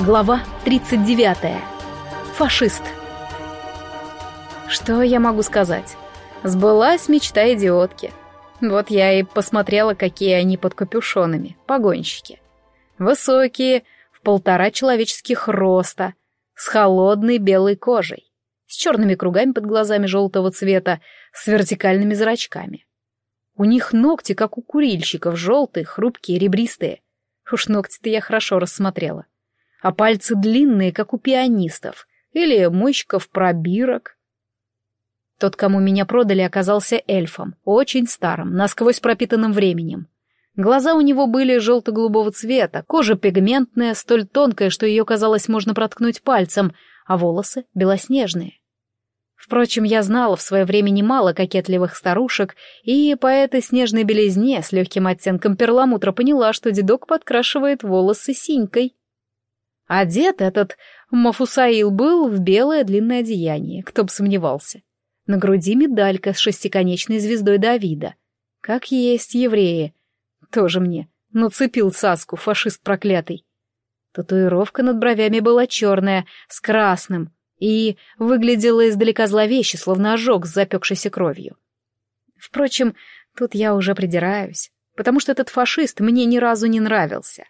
Глава 39. Фашист. Что я могу сказать? Сбылась мечта идиотки. Вот я и посмотрела, какие они под капюшонами, погонщики. Высокие, в полтора человеческих роста, с холодной белой кожей, с черными кругами под глазами желтого цвета, с вертикальными зрачками. У них ногти, как у курильщиков, желтые, хрупкие, ребристые. Уж ногти-то я хорошо рассмотрела а пальцы длинные, как у пианистов, или мойщиков пробирок. Тот, кому меня продали, оказался эльфом, очень старым, насквозь пропитанным временем. Глаза у него были желто-голубого цвета, кожа пигментная, столь тонкая, что ее, казалось, можно проткнуть пальцем, а волосы белоснежные. Впрочем, я знала в свое время немало кокетливых старушек, и по этой снежной белизне с легким оттенком перламутра поняла, что дедок подкрашивает волосы синькой. Одет этот Мафусаил был в белое длинное одеяние, кто бы сомневался. На груди медалька с шестиконечной звездой Давида. Как есть евреи. Тоже мне. Нацепил Саску, фашист проклятый. Татуировка над бровями была черная, с красным, и выглядела издалека зловеще, словно ожог с запекшейся кровью. Впрочем, тут я уже придираюсь, потому что этот фашист мне ни разу не нравился.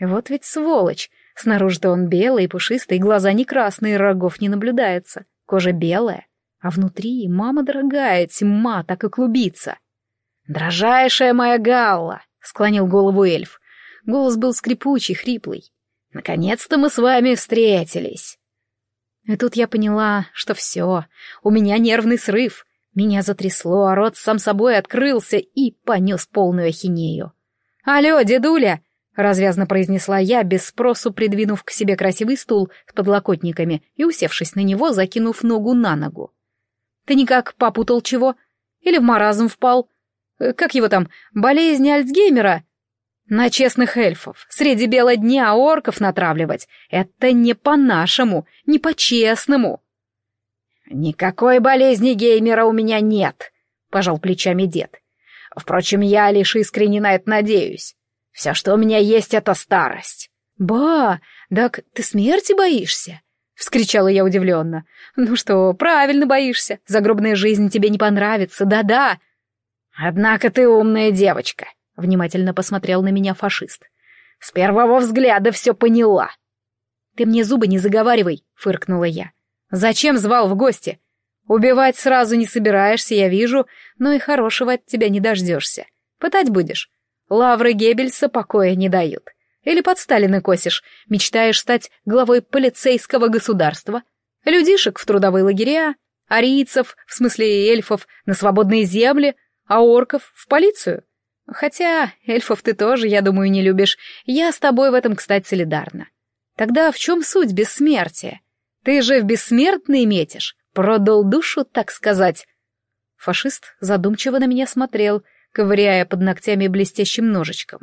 Вот ведь сволочь, Снаружи-то он белый, пушистый, глаза не красные, рогов не наблюдается, кожа белая, а внутри, мама дорогая, тьма так и клубится. «Дрожайшая моя Галла!» — склонил голову эльф. Голос был скрипучий, хриплый. «Наконец-то мы с вами встретились!» И тут я поняла, что все, у меня нервный срыв. Меня затрясло, а рот сам собой открылся и понес полную ахинею. «Алло, дедуля!» Развязно произнесла я, без спросу придвинув к себе красивый стул с подлокотниками и усевшись на него, закинув ногу на ногу. «Ты никак попутал чего? Или в маразм впал? Э, как его там, болезнь Альцгеймера?» «На честных эльфов, среди бела дня орков натравливать — это не по-нашему, не по-честному». «Никакой болезни Геймера у меня нет», — пожал плечами дед. «Впрочем, я лишь искренне на это надеюсь. Все, что у меня есть, это старость. Ба, так ты смерти боишься? Вскричала я удивленно. Ну что, правильно боишься. Загробная жизнь тебе не понравится, да-да. Однако ты умная девочка, внимательно посмотрел на меня фашист. С первого взгляда все поняла. Ты мне зубы не заговаривай, фыркнула я. Зачем звал в гости? Убивать сразу не собираешься, я вижу, но и хорошего от тебя не дождешься. Пытать будешь? Лавры Геббельса покоя не дают. Или под Сталина косишь, мечтаешь стать главой полицейского государства. Людишек в трудовые лагеря, арийцев, в смысле эльфов, на свободные земли, а орков в полицию. Хотя эльфов ты тоже, я думаю, не любишь. Я с тобой в этом, кстати, солидарна. Тогда в чем суть бессмертия? Ты же в бессмертный метишь, продал душу, так сказать. Фашист задумчиво на меня смотрел — ковыряя под ногтями блестящим ножичком.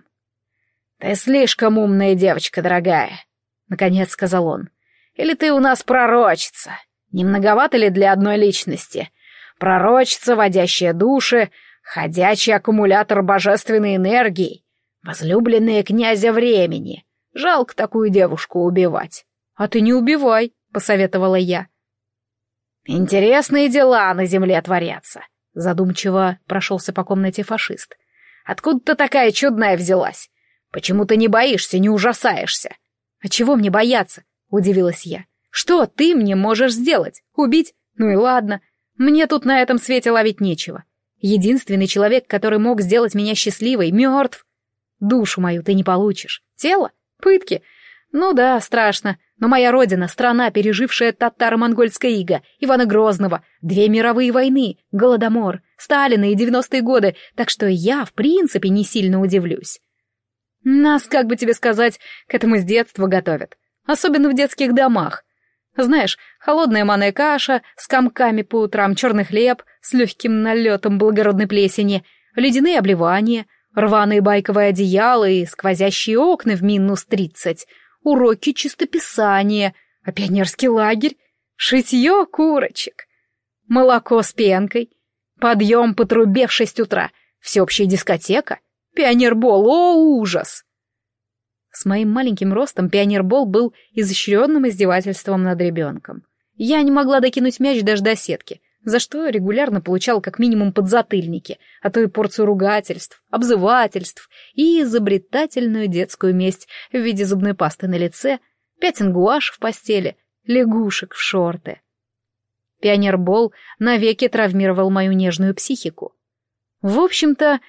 «Ты слишком умная девочка, дорогая», — наконец сказал он. «Или ты у нас пророчица? Не многовато ли для одной личности? Пророчица, водящая души, ходячий аккумулятор божественной энергии, возлюбленная князя времени. Жалко такую девушку убивать». «А ты не убивай», — посоветовала я. «Интересные дела на земле творятся», Задумчиво прошелся по комнате фашист. «Откуда ты такая чудная взялась? Почему ты не боишься, не ужасаешься?» «А чего мне бояться?» — удивилась я. «Что ты мне можешь сделать? Убить? Ну и ладно. Мне тут на этом свете ловить нечего. Единственный человек, который мог сделать меня счастливой, мертв. Душу мою ты не получишь. Тело? Пытки? Ну да, страшно. Но моя родина — страна, пережившая татаро-монгольское иго, Ивана Грозного, две мировые войны, Голодомор, Сталина и девяностые годы, так что я, в принципе, не сильно удивлюсь. Нас, как бы тебе сказать, к этому с детства готовят. Особенно в детских домах. Знаешь, холодная манная каша с комками по утрам, черный хлеб с легким налетом благородной плесени, ледяные обливания, рваные байковые одеяла и сквозящие окна в минус тридцать — уроки чистописания, а пионерский лагерь, шитье курочек, молоко с пенкой, подъем по трубе в шесть утра, всеобщая дискотека, пионербол, о, ужас! С моим маленьким ростом пионербол был изощренным издевательством над ребенком. Я не могла докинуть мяч даже до сетки, за что регулярно получал как минимум подзатыльники, а то и порцию ругательств, обзывательств и изобретательную детскую месть в виде зубной пасты на лице, пятен гуашь в постели, лягушек в шорты. Пионербол навеки травмировал мою нежную психику. В общем-то,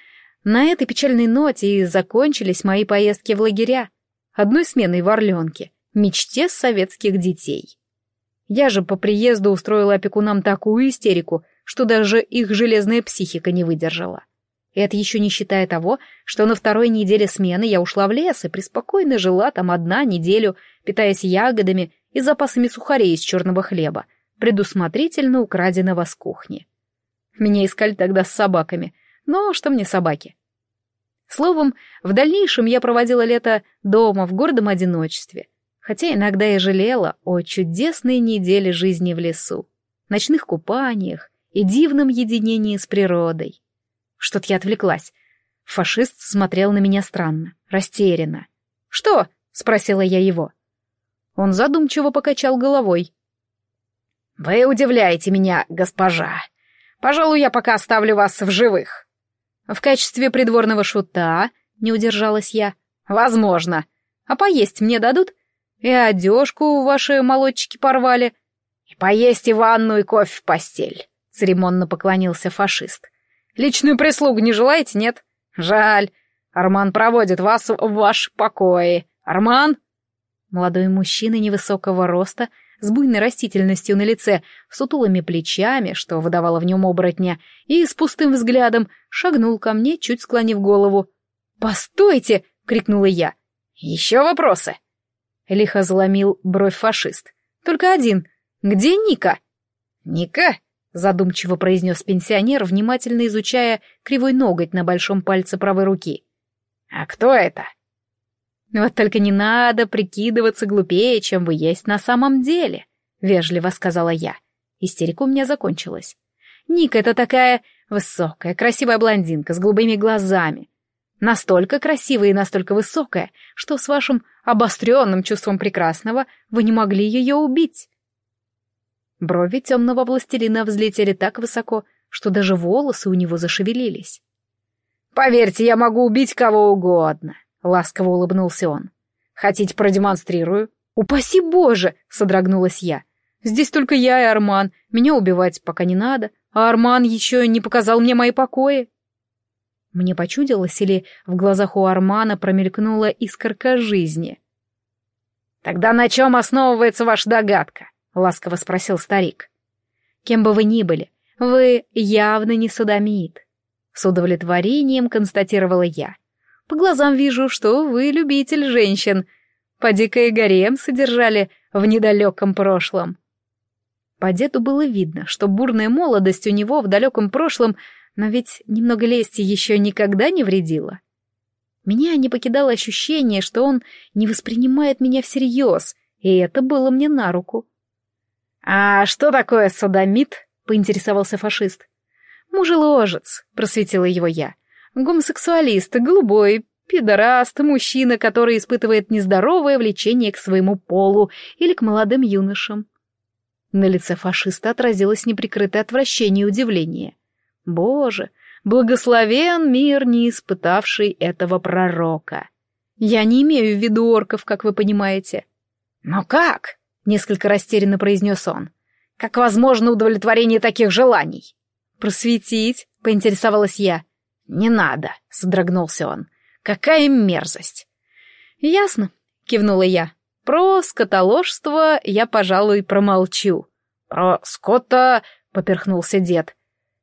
на этой печальной ноте и закончились мои поездки в лагеря. Одной сменой в Орленке, мечте советских детей. Я же по приезду устроила опекунам такую истерику, что даже их железная психика не выдержала. Это еще не считая того, что на второй неделе смены я ушла в лес и преспокойно жила там одна неделю, питаясь ягодами и запасами сухарей из черного хлеба, предусмотрительно украденного с кухни. Меня искали тогда с собаками, но что мне собаки? Словом, в дальнейшем я проводила лето дома в гордом одиночестве — хотя иногда и жалела о чудесной неделе жизни в лесу, ночных купаниях и дивном единении с природой. Что-то я отвлеклась. Фашист смотрел на меня странно, растерянно. «Что?» — спросила я его. Он задумчиво покачал головой. «Вы удивляете меня, госпожа. Пожалуй, я пока оставлю вас в живых». «В качестве придворного шута?» — не удержалась я. «Возможно. А поесть мне дадут? И одежку ваши молодчики порвали. И поесть и ванну, и кофе в постель, — церемонно поклонился фашист. Личную прислугу не желаете, нет? Жаль. Арман проводит вас в ваш покои. Арман? Молодой мужчина невысокого роста, с буйной растительностью на лице, сутулыми плечами, что выдавало в нем оборотня, и с пустым взглядом шагнул ко мне, чуть склонив голову. «Постойте!» — крикнула я. «Еще вопросы?» Лихо заломил бровь фашист. «Только один. Где Ника?» «Ника?» — задумчиво произнес пенсионер, внимательно изучая кривой ноготь на большом пальце правой руки. «А кто это?» «Вот только не надо прикидываться глупее, чем вы есть на самом деле», — вежливо сказала я. Истерика у меня закончилась. «Ника — это такая высокая, красивая блондинка с голубыми глазами, Настолько красивая и настолько высокая, что с вашим обостренным чувством прекрасного вы не могли ее убить. Брови темного властелина взлетели так высоко, что даже волосы у него зашевелились. «Поверьте, я могу убить кого угодно», — ласково улыбнулся он. «Хотите, продемонстрирую?» «Упаси Боже!» — содрогнулась я. «Здесь только я и Арман. Меня убивать пока не надо, а Арман еще не показал мне мои покои». Мне почудилось, или в глазах у Армана промелькнула искорка жизни. «Тогда на чем основывается ваша догадка?» — ласково спросил старик. «Кем бы вы ни были, вы явно не садомит», — с удовлетворением констатировала я. «По глазам вижу, что вы любитель женщин. По дикой гарем содержали в недалеком прошлом». По деду было видно, что бурная молодость у него в далеком прошлом — но ведь немного лести еще никогда не вредило. Меня не покидало ощущение, что он не воспринимает меня всерьез, и это было мне на руку. «А что такое садомит?» — поинтересовался фашист. «Мужеложец», — просветила его я. «Гомосексуалист, голубой, пидораст, мужчина, который испытывает нездоровое влечение к своему полу или к молодым юношам». На лице фашиста отразилось неприкрытое отвращение и удивление. Боже, благословен мир, не испытавший этого пророка. Я не имею в виду орков, как вы понимаете. Но как? Несколько растерянно произнес он. Как возможно удовлетворение таких желаний? Просветить, поинтересовалась я. Не надо, содрогнулся он. Какая мерзость. Ясно, кивнула я. Про скотоложство я, пожалуй, промолчу. Про скота, поперхнулся дед.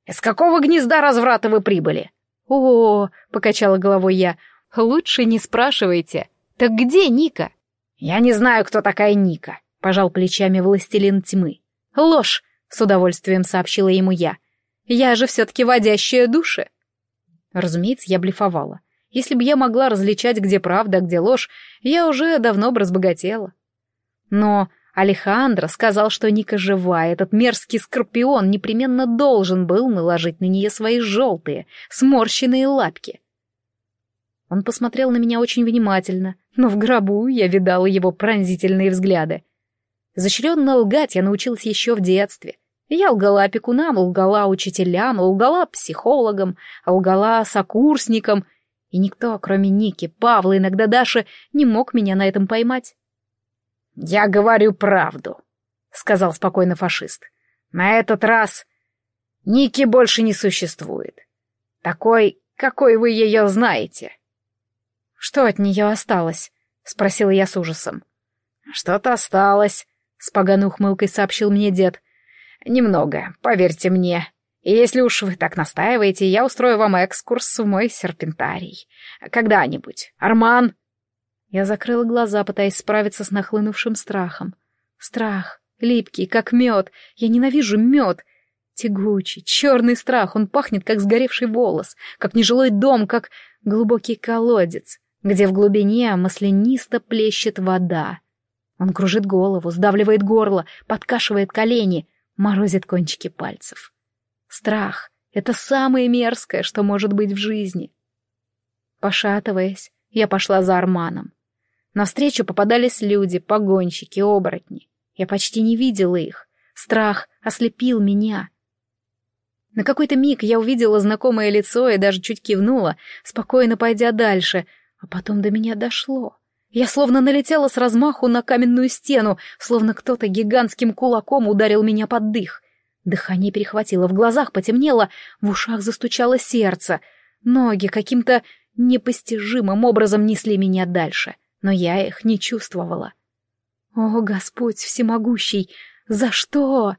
«Из какого гнезда разврата вы прибыли?» «О, -о — покачала головой я, — лучше не спрашивайте. Так где Ника?» «Я не знаю, кто такая Ника», — пожал плечами властелин тьмы. «Ложь», — с удовольствием сообщила ему я. «Я же все-таки водящая души». Разумеется, я блефовала. Если бы я могла различать, где правда, а где ложь, я уже давно бы разбогатела. Но Алехандро сказал, что Ника жива, этот мерзкий скорпион непременно должен был наложить на нее свои желтые, сморщенные лапки. Он посмотрел на меня очень внимательно, но в гробу я видала его пронзительные взгляды. Зачаренно лгать я научилась еще в детстве. Я лгала опекунам, лгала учителям, лгала психологам, лгала сокурсникам, и никто, кроме Ники, Павла, иногда Даши, не мог меня на этом поймать. «Я говорю правду», — сказал спокойно фашист. «На этот раз Ники больше не существует. Такой, какой вы ее знаете». «Что от нее осталось?» — спросила я с ужасом. «Что-то осталось», — с поганой ухмылкой сообщил мне дед. «Немного, поверьте мне. И если уж вы так настаиваете, я устрою вам экскурс в мой серпентарий. Когда-нибудь. Арман!» Я закрыла глаза, пытаясь справиться с нахлынувшим страхом. Страх, липкий, как мед. Я ненавижу мед. Тягучий, черный страх, он пахнет, как сгоревший волос, как нежилой дом, как глубокий колодец, где в глубине маслянисто плещет вода. Он кружит голову, сдавливает горло, подкашивает колени, морозит кончики пальцев. Страх — это самое мерзкое, что может быть в жизни. Пошатываясь, я пошла за Арманом. Навстречу попадались люди, погонщики, оборотни. Я почти не видела их. Страх ослепил меня. На какой-то миг я увидела знакомое лицо и даже чуть кивнула, спокойно пойдя дальше, а потом до меня дошло. Я словно налетела с размаху на каменную стену, словно кто-то гигантским кулаком ударил меня под дых. Дыхание перехватило, в глазах потемнело, в ушах застучало сердце. Ноги каким-то непостижимым образом несли меня дальше — но я их не чувствовала. О, Господь всемогущий, за что?